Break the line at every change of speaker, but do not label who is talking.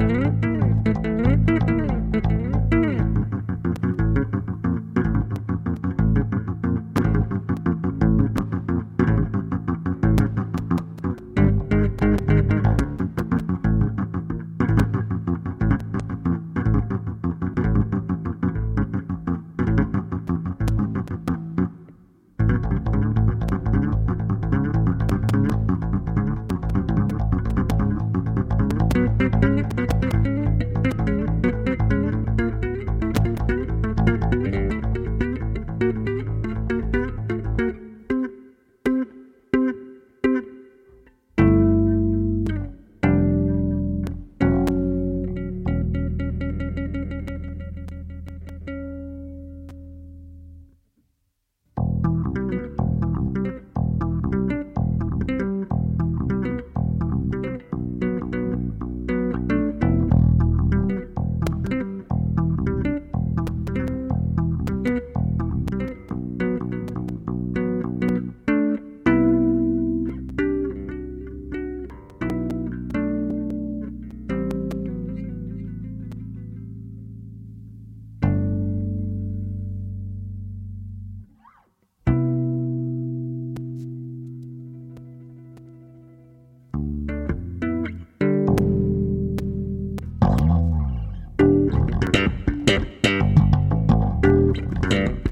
Bye. Thank you.